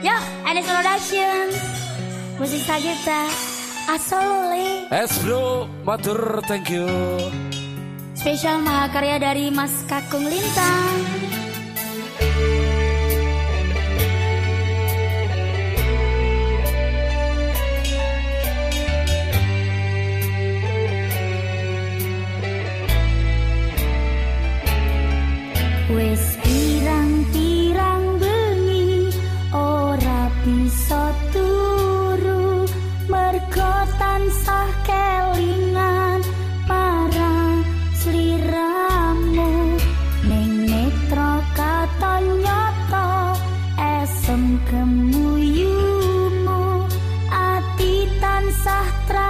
Yo, NS Production Musik Sagita Asolole Es bro, matur thank you. Spesial mahakarya dari Mas Kakung Lintang sastra.